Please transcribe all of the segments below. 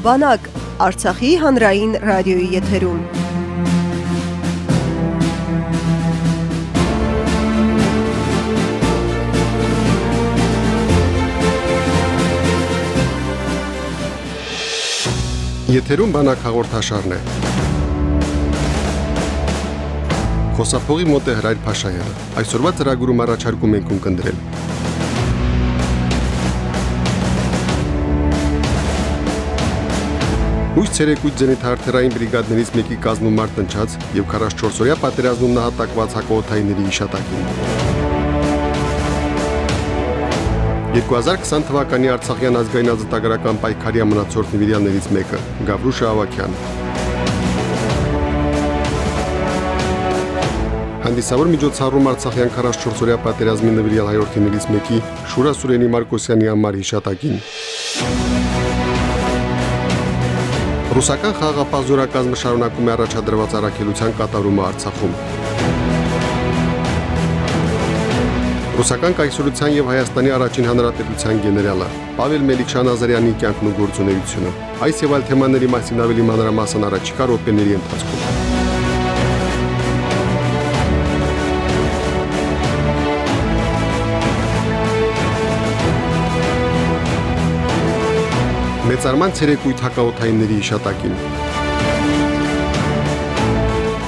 Բանակ Արցախի հանրային ռադիոյի եթերում։ Եթերում բանակ հաղորդաշարն է։ Խոսափողի մոտ է Հրայր Փաշայանը։ Այսօրվա ծրագրում առաջարկում ենք ունկնդրել Հույս ցերեկույթ զենիթարթերային բրիգադներից մեկի կազմում մարտնչած եւ 44-օրյա պատերազմում նահատակված հակաօթայինների իշտակին։ 2020 թվականի Արցախյան ազգային ազատագրական պայքարի ամնացորդ նվիրյալներից մեկը Գավրուշ Ավակյան։ Հանդիսավոր միջոցառում Արցախյան 44-օրյա պատերազմի նվիրյալ հայրենիներից մեկի Շուրա Սուրենի Մարկոսյանի համար հիշատակին։ Ռուսական խաղաղապահ զորակազմը շարունակում է առաջադրված առաքելության կատարումը Արցախում։ Ռուսական կայսրության եւ Հայաստանի առաջին հանրապետության գեներալը Պավել Մելիքշան Ազարյանի կյանքն ու գործունեությունը։ Այս եւ այլ թեմաների մասին ավելի մանրամասն առաջիկա րոպեների ընթացքում։ մեծարման ցերեկույթ հակաօթայինների իշտակին։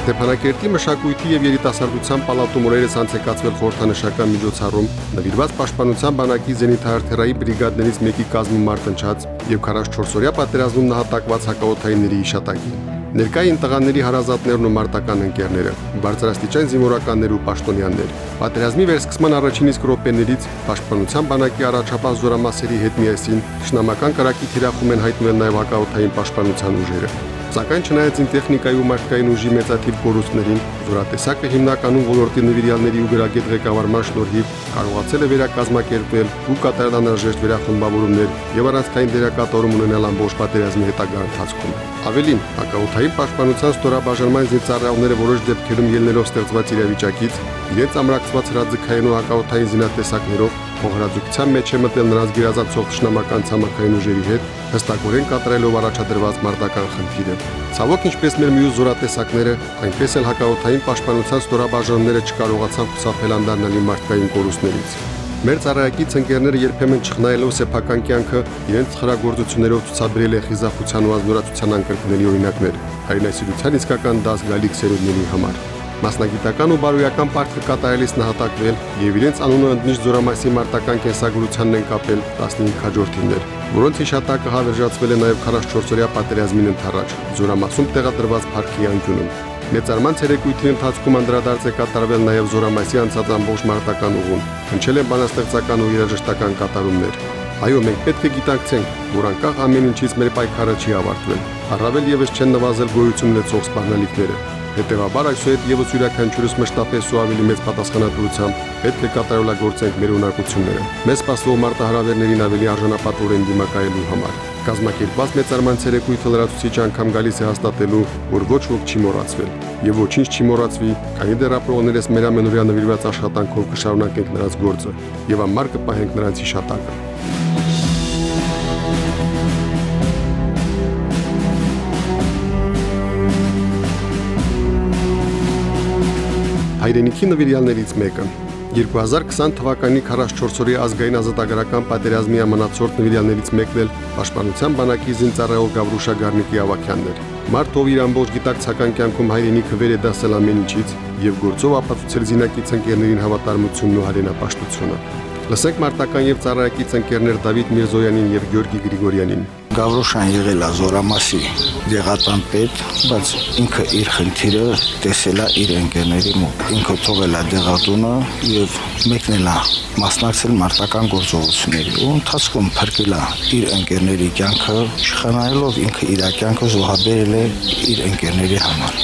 Ստեփանակերտի մշակույթի եւ երիտասարդության պալատում օրերս անցեկացվել խորհրդանշական միջոցառում նվիրված պաշտպանության բանակի զենիթահարթերայի բրիգադներից մեկի կազմում մարտնչած եւ 44-օրյա պատերազմում նահատակված հակաօթայինների իշտակին։ Ներկային տղաների հարազատներն ու մարտական ընկերները, բարձրաստիճան զինվորականներ ու պաշտոնյաներ։ Պատերազմի վերսկսման առաջին իսկ րոպեներից պաշտպանության բանակի առաջապահ զորամասերի հետ միասին շնամական կրակի թիրախում են հայտնվել նաև հակաօթային պաշտպանության ուժերը։ Սակայն չնայած ինտեխնիկայի ու մարդկային ուժի մեծաթիվ կորուստներին, զորատեսակը հիմնականում ոլորտի նվիրյալների ու գրագետ ղեկավարման շնորհիվ կարողացել է վերակազմակերպել ու կատարել անհրաժեշտ վերախմբավորումներ եւ առանցքային դերակատարում ունենալ ամբողջ պատերազմի հետագա ընթացքում։ Ավելին, հակաօթային պաշտպանության ստորաբաժանման զինծառայողները որոշ դեպքերում ելնելով ստեղծված իրավիճակից իրենց ամրացված հրաձգային ու հակաօթային զինատեսակներով փոխհրաձգության մեջ է մտել նրանց գերազանցող ճշնամական ցամաքային ուժերի հետ, հստակորեն կատարելով առաջադրված մարտական խնդիրը։ Ցավոք, ինչպես մեր մյուս զորատեսակները, այնպես էլ հակաօթային պաշտպանության ստորաբաժանումները չկարողացան խուսափել անդառնալի մարդկային կորուստներից։ Մեր ծառայակից ընկերները երբեմն չխնայելով սեփական կյանքը իրենց խրագործություններով ցուցաբերել է խիզախության ու ազնորացության անկրկնելի օրինակներ հայրենասիրության իսկական դաս գալիք սերունդների համար Մասնագիտական ու բարոյական պարտքը կատարելիս նահատակվել եւ իրենց անունը ընդմիջ զորամասի մարտական կենսագրությանն են կապել 15 հաջորդիններ, որոնց հիշատակը հավերժացվել է նաեւ 44-օրյա պատերազմին ընթരാճ զորամասում տեղադրված парքի անկյունում։ Մեծարման ցերեկույթի ընթացքում անդրադարձ է կատարվել նաև զորամասի անցած ամբողջ մարտական ուղում։ Հնչել են բանաստեղծական ու երաժշտական կատարումներ։ Այո, մենք պետք է գիտակցենք, որ անկախ ամեն ինչից մեր պայքարը չի ավարտվել։ Առավել եւս չեն նվազել գոյություն ունեցող սպառնալիքները։ Հետևաբար այսուհետ եւս յուրաքանչյուրս մշտապես ու ավելի մեծ պատասխանատվությամբ պետք է կատարելագործենք մեր ունակությունները։ Մեզ սպասող մարտահրավերներին ավելի արժանապատվորեն դիմակայելու համար։ Կազմակերպված մեծարման ցերեկույթը լրացուցիչ անգամ գալիս է հաստատելու, որ ոչ ոք չի մոռացվել եւ ոչինչ չի մոռացվի, քանի դեռ ապրողներս մեր ամենօրյա նվիրված աշխատանքով կշարունակենք նրանց գործը եւ ամառ կպահենք նրանց հիշատակը։ հայրենիքի նվիրյալներից մեկը 2020 թվականի 44-օրի ազգային ազատագրական պատերազմի ամնացորդ նվիրյալներից մեկն էլ Պաշտպանության բանակի զինծառայող Գավրուշա Գառնիկի Ավակյանն էր։ Մարդով իր ամբողջ գիտակցական կյանքում հայրենիքը վեր է դասել ամեն ինչից եւ գործով ապացուցել զինակից ընկերներին հավատարմությունն ու հայրենապաշտությունը։ Լսենք մարտական եւ ծառայակից ընկերներ Դավիթ Միրզոյանին եւ Գյորգի Գրիգորյանին։ Գավրոշան եղել է Զորամասի դեղատան պետ, բայց ինքը իր խնդիրը տեսել է իր ընկերների մոտ։ Ինքը թողել է դեղատունը եւ մեկնել է մասնակցել մարտական գործողությունների ու ընթացքում փրկել է իր ընկերների կյանքը, իշխանայելով ինքը իր կյանքը զոհաբերել է իր ընկերների համար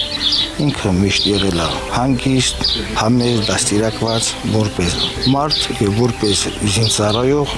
ինքը միշտ եղել է հանգիստ, համեր, դաստիարակված, որպես մարդ եւ որպես զինծառայող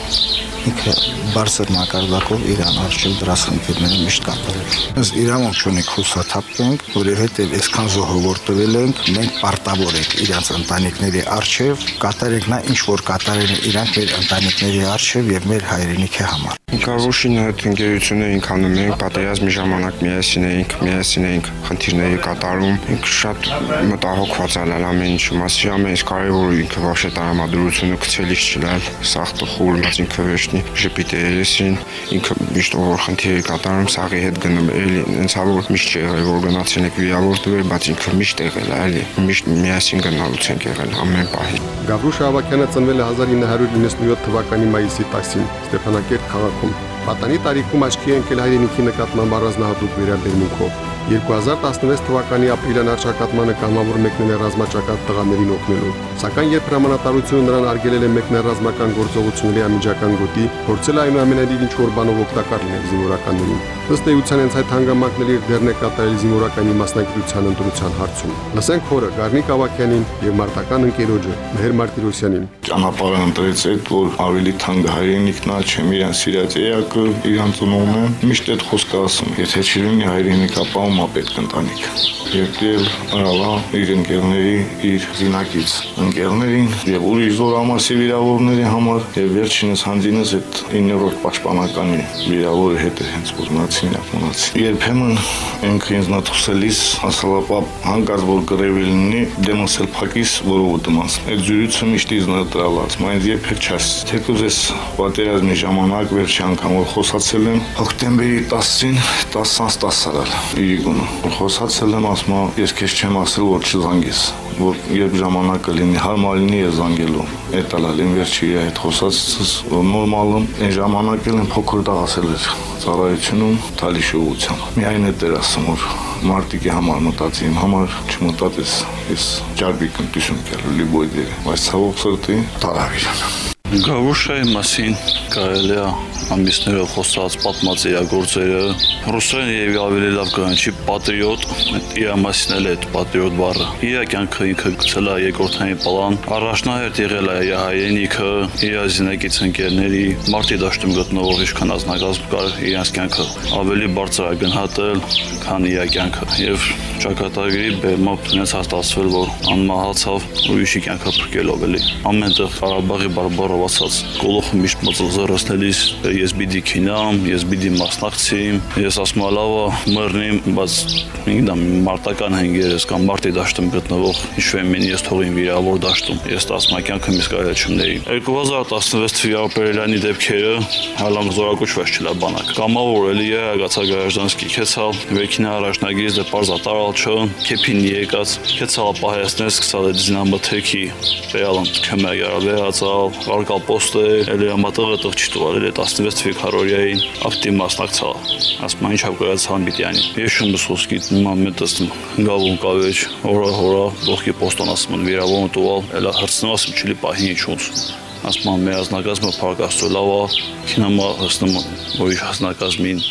ինքը բարձր մակարդակով Իրան արժի դրասխնդիրները միշտ կատարել։ Ըստ Իրանոք շունի խուսաթափենք, որովհետև այսքան զոհավոր տվել ենք, մենք պարտավոր ենք իրանց ընտանիքների արժև կատարենք նա ինչ որ կատարել են իրանք մեր ընտանիքների արժև եւ մեր հայրենիքի համար։ Կարոշին այդ ընկերությունը ինք անում էին պատերազմի ժամանակ միասին էինք, միասին էինք խնդիրների կատարում։ Ինք շատ մտահոգված ալալ ամեն ինչի մասին, ամեն ինչ կարևորը ինքը վաշե տրամադրությունը գցելիս չլալ, սախտը խորմած ինքը վեճ ինքը վերջնի ժպիտը երեսին, ինքը միշտ որ խնդիրի կատարում սաղի հետ գնում էլի, ինձ հավոր միշտ չի եղել որ գնացել եք վիրավոր դուր, բայց ինքը միշտ եղել է էլի, միշտ միասին գնալուց ենք եղել ամեն պահի։ Գավրուշ Ավակյանը ծնվել է 1997 թվականի մայիսի 10-ին Ստեփանակերտ քաղաքում։ Պատանի տարիքում աչքի ընկել հայրենիքի նկատմամբ առանձնահատուկ վերաբերմունքով։ 2016 թվականի ապրիլյան արշակատմանը կամավոր մեկնել ռազմաճակատ տղաներին օգնելու։ Սակայն երբ հրամանատարությունը նրան արգելել է մեկնել ռազմական գործողությունների ամիջական գոտի, փորձել այնուամենայնիվ ինչ որ բանով օգտակար լինել զինվորականներին։ Ըստ էության հենց այդ հանգամանքների դերն է կատարել զինվորականի մասնակցության ընտրության հարցում։ Լսենք խորը Գառնիկ Ավակյանին եւ մարտական ընկերոջը Մեհեր Մարտիրոսյանին։ Ճանապարհը ընտրեց այդ, որ ավելի թանկ հայրենիքն է, չեմ իրան սիրած էակը, իրան ծնողն է։ Միշտ այդ խոսքը ասում, եթե չլինի հայրենիք, ապա է պետք ընտանիք։ Եկել արալա իր ընկերների, իր զինակից ընկերներին եւ ուրիշ զորամասի վիրավորների համար եւ վերջինս հանձինս այդ 9-րդ պաշտպանականի վիրավորի հետ է հենց ոտնացին ակմոնացի։ Երբեմն ինքը ինձ նաթուսելիս ասալապա հանկարծ որ գրեվի լինի դեմոսել փակիս որով դմաս։ Այդ զյուրիցը միշտ ինձ նտրալած, մայնց երբեք չաս։ Թեկուզ էս պատերազմի ժամանակ վերջի անգամ որ խոսացել եմ հոկտեմբերի 10-ին 10-ից 10 արալ իրիկունը։ Խոսացել եմ ասма ես քեզ չեմ ասել որ չզանգես որ երբ ժամանակը լինի հարմար լինի ես զանգելու այդ ալալին վերջի հետ խոսածս նորմալում այն ժամանակ էլ փոքր տաղ ասել էր ծառայությունում թալիշ ուղությամբ միայն այդ էր ասում որ մարտիկի համար մտածի իմ համար չմտածես ես ջարբիկ ընտիշում կերու լիբոյդի բայց ցավոք սրտի տարավիրան Գավուշայի մասին կարելի է ամիսներով խոսած պատմած իր գործերը ռուսերեն եւ ավելի լավ կանչի պատրիոտ իր մասին էլ այդ պատրիոտ բառը իր կյանքը ինքը գցել է երկրորդային պլան առաջնահերթ եղել է իր հայրենիքը իր զինակից ընկերների մարտի դաշտում գտնվող ինչքան ազնագազմ կար իրենց կյանքը ավելի բարձր է գնահատել քան իր կյանքը եւ ճակատագրի բեմով ունեց հաստատվել որ անմահացավ ուրիշի կյանքը փրկելով էլի ամենտեղ Ղարաբաղի բարբարով ասած գոլոխը միշտ մծզրացնելիս ես պիտի քինամ, ես պիտի մասնակցեմ, ես ասում լավա մեռնեմ, բայց ինքնա մարտական հենգերս կամ մարտի դաշտում գտնվող ինչ-որ մին ես թողին վիրավոր դաշտում։ Ես 10 մակյանքը միս կարելի չմների։ 2016 թվականի ապրիլյանի դեպքերը հալամ զորակոչված չլա բանակ։ Կամավոր էլի է գացա գարաժանսկի քեցալ, վերքինա առաջնագիրը դե պարզ ատարալ չէ, քեփին եկած, քեցալ պահեսներ սկսալ է դինամոթեքի, բեալան քմա գարավերացալ, արկալ պոստը, էլի ամատողը տղ չտուալ, էլի 16 թվի քարորիային ակտիվ մասնակցալ։ Ասում ինչ հապկայացան պիտի անի։ Ես շուն բսոսկի նման մտածում գալուն կավեջ, օրա հորա, ողքի պոստան ասում վիրավորում տուալ, էլա ասում չլի պահին իջունց ասում մեր ազնագազմը փակաստու լավա քինամա հստում որ իր ազնագազմին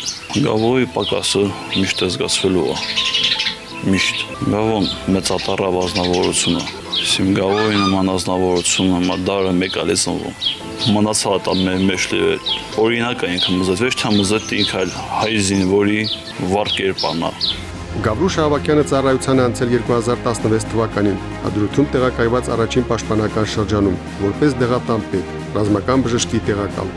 գավոյի պակասը միշտ զգացվելու է միշտ գավոն մեծատարավ ազնվորությունը Սիմգավոյի նման ազնվորությունը մադարը մեկ ալեցնվում մնացած ամեն մեջլի օրինակ է ինքը մզետ ոչ թե մզետ ինքը հայ զինվորի վառ կերպանա Գավրուշ Ավակյանը ծառայության անցել 2016 թվականին հադրութում տեղակայված առաջին պաշտպանական շրջանում որպես դեղատամպետ ռազմական բժշկի տեղակալ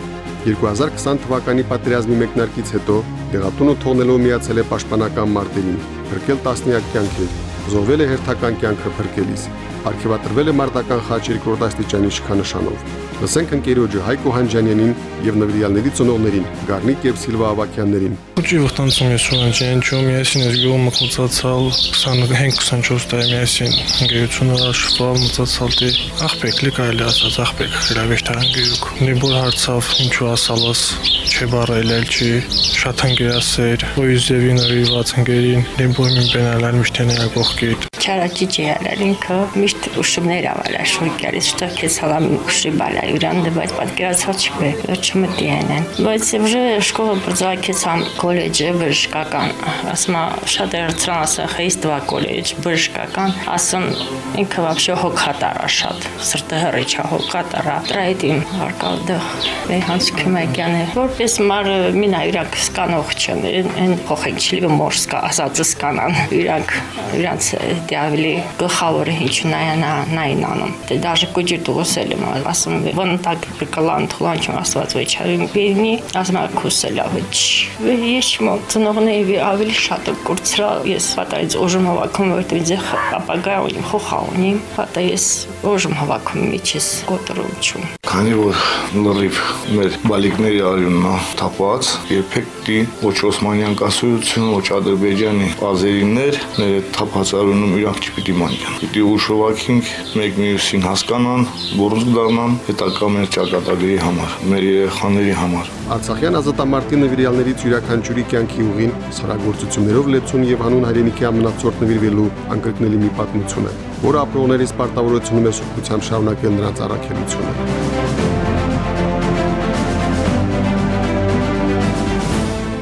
2020 թվականի պատերազմի մեկնարկից հետո դեղատունը թողնելով միացել է պաշտպանական մարտերին փրկել տասնյակ կյանքեր զոհվել է հերթական կյանքը փրկելիս արխիվատրվել է մարտական խաչ երկրորդ աստիճանի շքանշանով Լսենք ընկերոջը Հայկո Հանջանյանին եւ նվիրյալների ծնողներին Գառնիկ եւ Սիլվա Ավակյաններին։ Ուջի վխտանցում ես Շուրանջյան, ճո միասին ես գյուղը մխոցացալ 25-24 տարի միասին ընկերությունը աշխատալ մծացալ դե աղբեկ լի կարելի ասած աղբեկ հրավեշտարան գյուղ։ Նիբոր հարցավ ինչու ասալս չէ բարելել չի շատ ընկերասեր, ոյզևի նվիրված ընկերին, նիբոր մին բենալան միշտ նրա կողքիդ չարաճիճ է ալար ինքը միշտ ուշումներ ավալա շուրկերից շտակ ես հավամ ուշի բալա յուրանды դե բայց պատկերացված չկա վերջը մտի այնեն բայց ուժը շկոլը բրձակեց համ կոլեջը բժշկական ասում շատ երծրան ասա խեստվա կոլեջ բժշկական ասում ինքը вообще հոգատարա շատ սրտը հրիչա հոգատարա տրայդին արկալդը վե դե հանցքի մեկյանը որպես մար մինա իրակ սկանող չեն են փոխենք չլիվը մորսկա ասածս կանան իրակ իրանց դե ավելի գլխավորը ինչ նայանա նայն անում դե դաժե կոջի դուսել եմ ասում վան տակ կլան թլան չեմ աստված վեճարին բինի ասում կուսելա վեճ ես մո ծնողների ավելի շատ կուրցրա ես պատայից օժում հավաքում որտեղ ձեխ ապագա ունի խոխա ունի պատա ես օժում հավաքում միջես կոտրում չում քանի որ լրիվ մեր բալիկների արյունն է թափած երբեք դի ոչ Օսմանյան կասություն ոչ Ադրբեջանի ազերիներ ներ այդ թափած արյունում իրանք չպիտի մանյան պիտի ուշովակինք մեկ մյուսին հասկանան բուրունց դառնան հետակա մեր ճակատագրի համար մեր երեխաների համար Արցախյան ազատամարտի նվիրյալներից յուրաքանչյուրի կյանքի ուղին սրագործություններով լեցուն եւ հանուն հայրենիքի ամնացորդ նվիրվելու անկրկնելի մի պատմություն է, որը ապրողների սպարտավորությունում է սուբությամբ շարունակել նրանց առաքելությունը։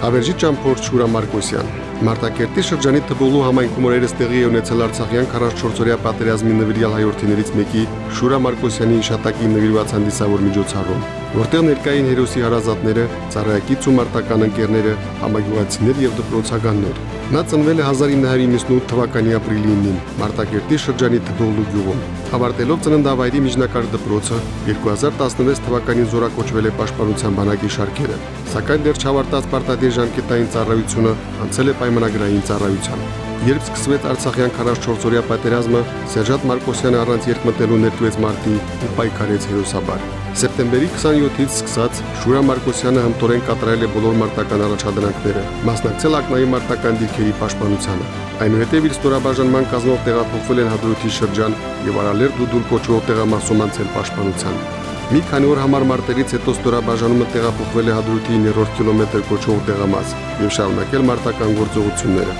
Հավերժի ճամփոր Շուրա Մարկոսյան Մարտակերտի շրջանի Թբոլու համայնքում օրերս տեղի է ունեցել Արցախյան 44-օրյա պատերազմի նվիրյալ հայրենիներից մեկի Շուրա Մարկոսյանի իշատակի նվիրված հանդիսավոր միջոցառում, որտեղ ներկային հերոսի հարազատները, ծառայակից ու մարտական ընկերները, համագյուղացիներ եւ դպրոցականներ։ Նա ծնվել է 1998 թվականի ապրիլի 9-ին Մարտակերտի շրջանի Թբոլու գյուղում։ Ավարտելով ծննդավայրի միջնակարգ դպրոցը 2016 թվականին զորակոչվել է Պաշտպանության բանակի շարքերը, սակայն դեռ չավարտած պարտադիր ժամկետային ծառայությունը անցել է պայմանագրային ծառայության։ Երբ սկսվեց Արցախյան 44-օրյա պատերազմը, Սերժանտ Մարկոսյանը առանց երկմտելու ներդուեց մարտի ու պայքարեց հերոսաբար։ Սեպտեմբերի 27-ից սկսած Շուրա Մարկոսյանը հմտորեն կատարել է բոլոր մարտական առաջադրանքները, մասնակցել ակնայի մարտական դիրքերի պաշտպանությանը։ Այնուհետև իր ստորաբաժանման կազմով տեղափոխվել են Հադրութի շրջան եւ Արալեր դուդուլ կոչվող տեղամասում անցել պաշտպանության։ Մի քանի օր համար մարտերից հետո ստորաբաժանումը տեղափոխվել է Հադրութի 9-րդ կիլոմետր կոչվող տեղամաս եւ շարունակել մարտական գործողությունները։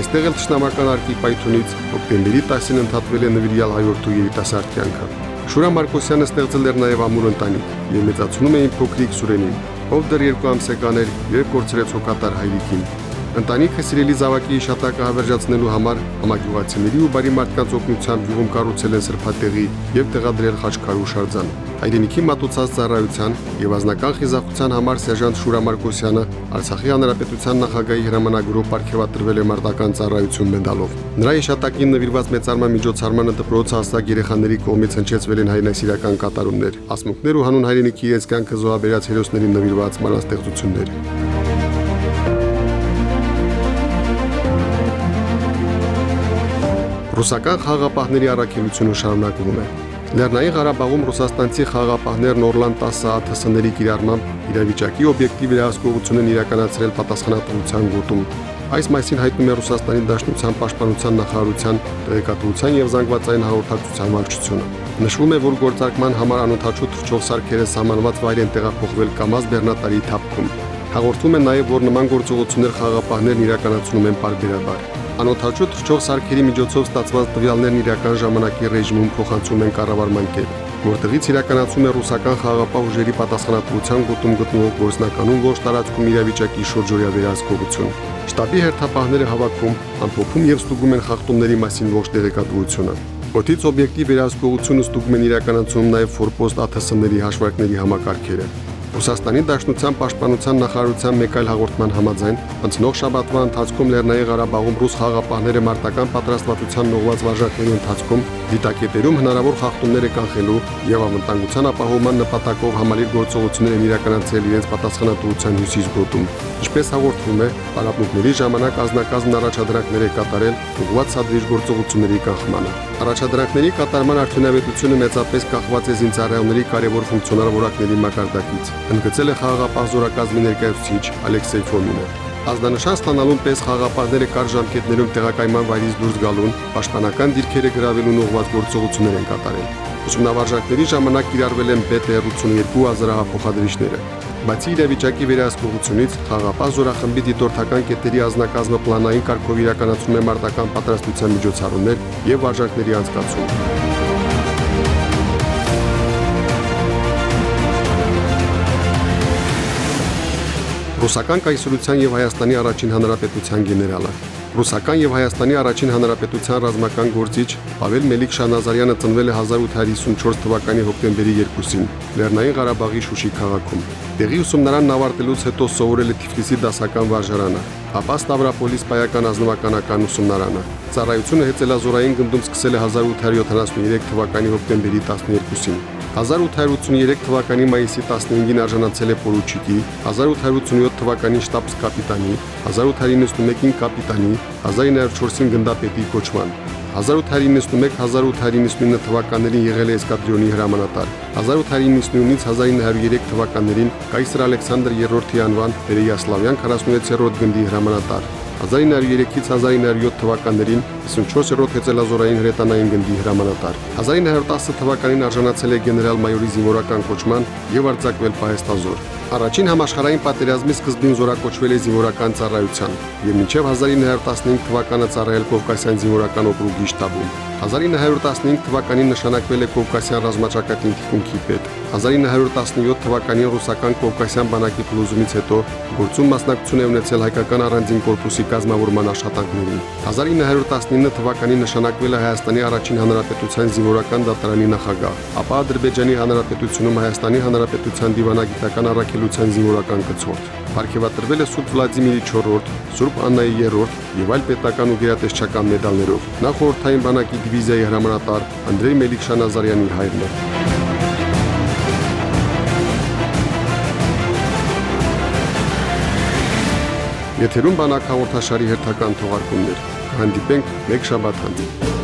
Այստեղ էլ ճշնամական արկի պայթունից հոկտեմբերի 10-ին ընդհատվել է նվիրյալ հայորդու երիտասարդ կյանքը։ Շուրա Մարկոսյանը ստեղծել էր նաև ամուր ընտանիք եւ մեծացնում էին փոքրիկ Սուրենին, ով դեռ երկու ամսական էր, երբ կորցրեց հոգատար հայրիկին։ Ընտանիքը սիրելի զավակի իշատակը հավերժացնելու համար համագյուղացիների ու բարի մարդկանց օգնությամբ յուղում կառուցել են սրբատեղի եւ տեղադրել խաչքարու շարձան։ Հայրենիքի մատուցած ծառայության եւ ազնական խիզախության համար սերժանտ Շուրա Մարկոսյանը Արցախի հանրապետության նախագահի հրամանագրով ապարգևատրվել է մարտական ծառայություն մեդալով։ Նրա իշատակին նվիրված մեծարման միջոցառմանը դպրոցը հաստակ երեխաների կողմից հնչեցվել են հայնասիրական կատարումներ, ասմունքներ ու հանուն հայրենիքի ես կյանքը զոհաբերած հերոսներին նվիրված մանաստեղծություններ։ Ռուսական խաղապահների առաքելությունը շարունակվում է։ Լեռնային Ղարաբաղում ռուսաստանցի խաղապահներն Օրլան 10 ԱԹՍ-ների կիրառմամբ իրավիճակի օբյեկտիվ վերահսկողություն են իրականացրել պատասխանատվության գոտում։ Այս մասին հայտնում է Ռուսաստանի Դաշնության Պաշտպանության նախարարության տեղեկատվության եւ զանգվածային հաղորդակցության վարչությունը։ Նշվում է, որ գործարկման համար անօթաչու թռչող սարքերը սահմանված վայր են տեղափոխվել Կամազ Բեռնատարի թափքում։ Հաղորդում է նաև, որ նման գործողություններ խաղապահներն իրականացնում են պարբերաբար։ Անօթաչու թռչող սարքերի միջոցով ստացված տվյալներն իրական ժամանակի ռեժիմում փոխանցում են կառավարման կետ, որտեղից իրականացում է ռուսական խաղապահ ուժերի պատասխանատվության գոտում գտնվող գործնականում ողջ տարածքում իրավիճակի շուրջօրյա վերահսկողություն։ Շտաբի հերթապահները հավաքում, ամփոփում եւ ստուգում են խախտումների մասին ողջ տեղեկատվությունը։ Օդից օբյեկտիվ վերահսկողությունը ստուգում են իրականացում նաև ֆորպոստ ԱԹՍ-ների հաշվարկների համակարգերը։ Ռուսաստանի Դաշնության Պաշտպանության նախարարության մեկ այլ հաղորդման համաձայն անցնող շաբաթվա ընթացքում Լեռնային Ղարաբաղում ռուս խաղապահները մարտական պատրաստվածության նողված վարժակների ընթացքում դիտակետերում հնարավոր խախտումները կանխելու եւ անվտանգության ապահովման նպատակով համալիր գործողություններ են իրականացրել իրենց պատասխանատվության հյուսիս գոտում։ Ինչպես հաղորդվում է, պարապմունքների ժամանակ ազնագազն առաջադրանքներ է կատարել ուղղված սադրիչ գործողությունների կանխմանը։ Առաջադրանքների կատարման արդյունավետությունը մեծապես կախված է զինծառայողների կարևոր ֆունկցիոնալ որակների մակարդակից, ընդգծել է խաղաղապահ զորակազմի ներկայացուցիչ Ալեքսեյ Ֆոմինը։ Ազդանշան ստանալուն պես խաղապահները կար ժամկետներում տեղակայման վայրից դուրս գալուն, պաշտպանական դիրքերը գրավելուն ուղղված գործողություններ են կատարել։ Ուսումնավարժակների ժամանակ կիրառվել են BT-32 ազրահափոխադրիչները։ Բացի իրավիճակի վերահսկողությունից, խաղապահ զորախմբի դիտորդական կետերի ազնագազմը պլանային կարգով իրականացում է մարտական պատրաստության միջոցառումներ եւ վարժանքների անցկացում։ Ռուսական կայսրության եւ Հայաստանի առաջին հանրապետության գեներալը Ռուսական եւ Հայաստանի առաջին հանրապետության ռազմական գործիչ Պավել Մելիք Շանազարյանը ծնվել է 1854 թվականի հոկտեմբերի 2-ին Լեռնային Ղարաբաղի Շուշի քաղաքում։ Տեղի ուսումնարանն ավարտելուց հետո սովորել է Թիֆլիսի դասական վարժարանը, ապա Ստավրապոլիս պայական ազնվականական ուսումնարանը։ Ծառայությունը հեծելազորային գնդում սկսել է 1873 թվականի հոկտեմբերի 12-ին։ 1883 թվականի մայիսի 15-ին արժանացել է պորուչիկի, 1887 թվականին շտաբս կապիտանի, 1891-ին կապիտանի, 1904-ին գնդապետի կոչման։ 1891-1899 թվականներին եղել է էսկադրոնի հրամանատար։ 1899-ից 1903 թվականներին կայսր Ալեքսանդր III-ի անվան Պերեյասլավյան 46-րդ գնդի հրամանատար։ 1903-ից 1907 թվականներին 54-րդ հեծելազորային հրետանային գնդի հրամանատար։ 1910 թվականին արժանացել է գեներալ-մայորի զինվորական կոչման եւ արձակվել պահեստազոր։ Առաջին համաշխարհային պատերազմի սկզբին զորակոչվել է զինվորական ծառայության եւ մինչեւ 1915 թվականը ծառայել Կովկասյան զինվորական օկրուգի շտաբում։ 1915 թվականին նշանակվել է Կովկասյան ռազմաճակատին թիկունքի պետ։ 1917 թվականին ռուսական Կովկասյան բանակի փլուզումից հետո գործում մասնակցություն է ունեցել հայկական առանձին կորպուսի կազմավորման աշխատանքներին։ 1919 թվականին նշանակվել է Հայաստանի առաջին հանրապետության զինվորական դատարանի նախագահ, ապա Ադրբեջանի հանրապետությունում Հայաստանի հանրապետության դիվանագիտական առաքելության զինվորական կցորդ։ Պարգևատրվել է Սուրբ Վլադիմիրի 4-րդ, Սուրբ Աննայի 3-րդ եւ այլ պետական ու գերատեսչական մեդալներով։ Նա խորհրդային բանակի դիվիզիայի հրամանատար Անդրեյ Մելիք-Շանազարյանի հայրն է։ Եթերում բանակ հաղորդաշարի հերթական թողարկումներ։ Հանդիպենք մեկ շաբաթ անց։